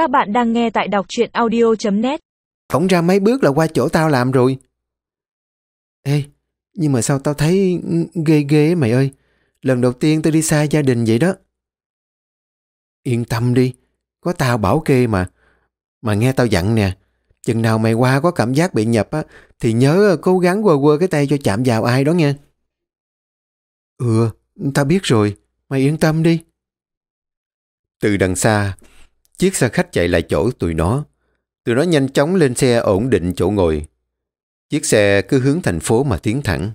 Các bạn đang nghe tại đọc truyện audio.net Phóng ra mấy bước là qua chỗ tao làm rồi. Ê, nhưng mà sao tao thấy ghê ghê mày ơi. Lần đầu tiên tao đi xa gia đình vậy đó. Yên tâm đi, có tao bảo kê mà. Mà nghe tao dặn nè, chừng nào mày qua có cảm giác bị nhập á, thì nhớ cố gắng quơ quơ cái tay cho chạm vào ai đó nha. Ừ, tao biết rồi, mày yên tâm đi. Từ đằng xa, chiếc xe khách chạy lại chỗ tụi nó. Tụi nó nhanh chóng lên xe ổn định chỗ ngồi. Chiếc xe cứ hướng thành phố mà tiến thẳng.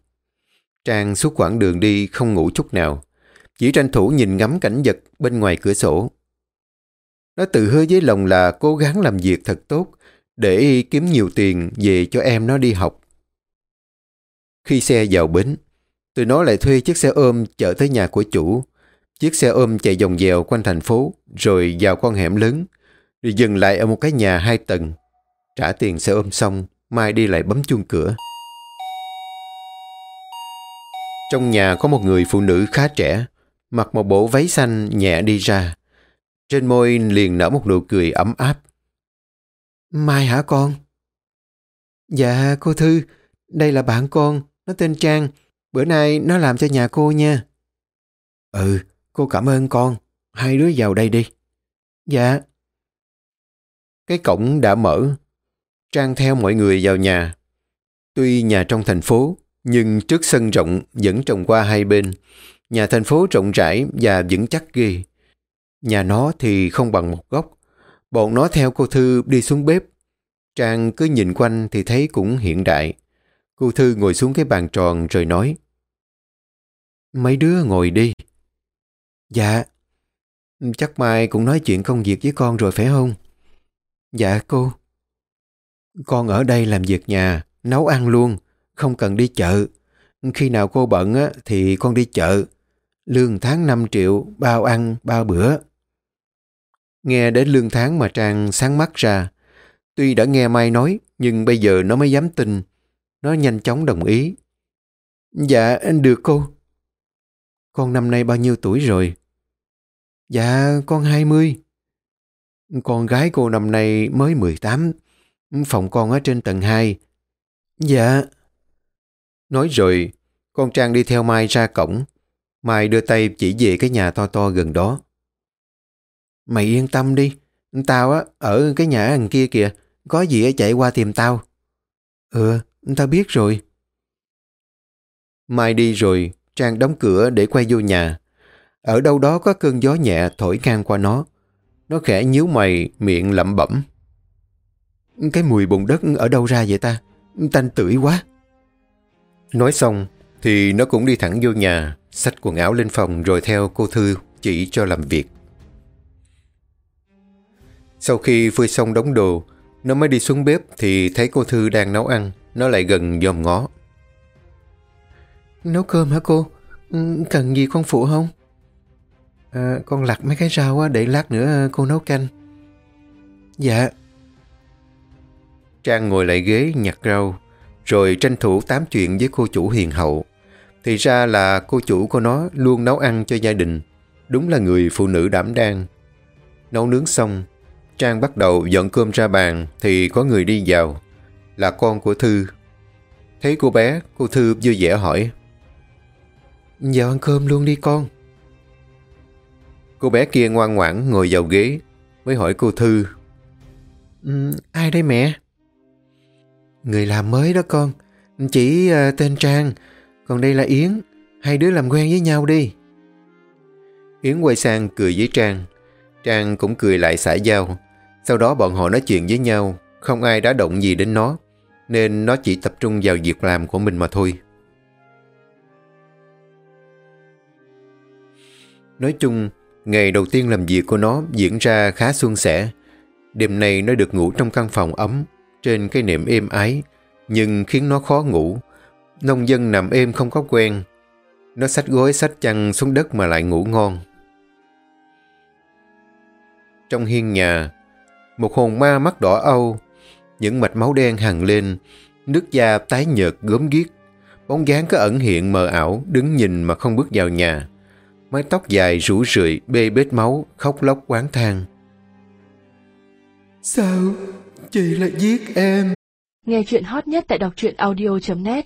Trang suốt quãng đường đi không ngủ chút nào. Chỉ tranh thủ nhìn ngắm cảnh vật bên ngoài cửa sổ. Nó tự hứa với lòng là cố gắng làm việc thật tốt để kiếm nhiều tiền về cho em nó đi học. Khi xe vào bến, tụi nó lại thuê chiếc xe ôm chở tới nhà của chủ. Chiếc xe ôm chạy vòng dèo quanh thành phố rồi vào con hẻm lớn rồi dừng lại ở một cái nhà hai tầng. Trả tiền xe ôm xong, Mai đi lại bấm chuông cửa. Trong nhà có một người phụ nữ khá trẻ, mặc một bộ váy xanh nhẹ đi ra. Trên môi liền nở một nụ cười ấm áp. Mai hả con? Dạ cô Thư, đây là bạn con, nó tên Trang. Bữa nay nó làm cho nhà cô nha. Ừ, cô cảm ơn con. Hai đứa vào đây đi. Dạ. Cái cổng đã mở. Trang theo mọi người vào nhà. Tuy nhà trong thành phố, nhưng trước sân rộng vẫn trồng qua hai bên. Nhà thành phố rộng rãi và vững chắc ghê. Nhà nó thì không bằng một góc. Bọn nó theo cô Thư đi xuống bếp. Trang cứ nhìn quanh thì thấy cũng hiện đại. Cô Thư ngồi xuống cái bàn tròn rồi nói Mấy đứa ngồi đi. Dạ. Ừ, chắc Mai cũng nói chuyện công việc với con rồi phải không? Dạ cô. Con ở đây làm việc nhà, nấu ăn luôn, không cần đi chợ. Khi nào cô bận á, thì con đi chợ. Lương tháng 5 triệu, bao ăn, bao bữa. Nghe đến lương tháng mà Trang sáng mắt ra. Tuy đã nghe Mai nói, nhưng bây giờ nó mới dám tin. Nó nhanh chóng đồng ý. Dạ, được cô. Con năm nay bao nhiêu tuổi rồi? Dạ, con 20. Con gái cô năm nay mới 18. Phòng con ở trên tầng 2. Dạ. Nói rồi, con Trang đi theo Mai ra cổng. Mai đưa tay chỉ về cái nhà to to gần đó. Mày yên tâm đi. Tao á, ở cái nhà thằng kia kìa. Có gì á chạy qua tìm tao. Ừ, tao biết rồi. Mai đi rồi, Trang đóng cửa để quay vô nhà. Ở đâu đó có cơn gió nhẹ thổi ngang qua nó. Nó khẽ nhíu mày, miệng lẩm bẩm. Cái mùi bùn đất ở đâu ra vậy ta? Tanh tưởi quá. Nói xong, thì nó cũng đi thẳng vô nhà, xách quần áo lên phòng rồi theo cô Thư chỉ cho làm việc. Sau khi phơi xong đống đồ, nó mới đi xuống bếp thì thấy cô Thư đang nấu ăn. Nó lại gần dòm ngó. Nấu cơm hả cô? Cần gì con phụ không? À, con lặt mấy cái rau để lát nữa cô nấu canh. Dạ. Trang ngồi lại ghế nhặt rau, rồi tranh thủ tám chuyện với cô chủ hiền hậu. Thì ra là cô chủ của nó luôn nấu ăn cho gia đình. Đúng là người phụ nữ đảm đang. Nấu nướng xong, Trang bắt đầu dọn cơm ra bàn thì có người đi vào. Là con của Thư. Thấy cô bé, cô Thư vui vẻ hỏi. Vào ăn cơm luôn đi con. Cô bé kia ngoan ngoãn ngồi vào ghế mới hỏi cô Thư. Um, ai đây mẹ? Người làm mới đó con. Chỉ uh, tên Trang. Còn đây là Yến. Hai đứa làm quen với nhau đi. Yến quay sang cười với Trang. Trang cũng cười lại xả giao. Sau đó bọn họ nói chuyện với nhau. Không ai đã động gì đến nó. Nên nó chỉ tập trung vào việc làm của mình mà thôi. Nói chung, ngày đầu tiên làm việc của nó diễn ra khá suôn sẻ. Đêm nay nó được ngủ trong căn phòng ấm, trên cái nệm êm ái, nhưng khiến nó khó ngủ. Nông dân nằm êm không có quen. Nó xách gối xách chăn xuống đất mà lại ngủ ngon. Trong hiên nhà, một hồn ma mắt đỏ âu, những mạch máu đen hằng lên, nước da tái nhợt gớm ghiếc, bóng dáng có ẩn hiện mờ ảo, đứng nhìn mà không bước vào nhà mái tóc dài rủ rượi bê bết máu, khóc lóc quán thang. Sao chị lại giết em? Nghe chuyện hot nhất tại đọc truyện audio.net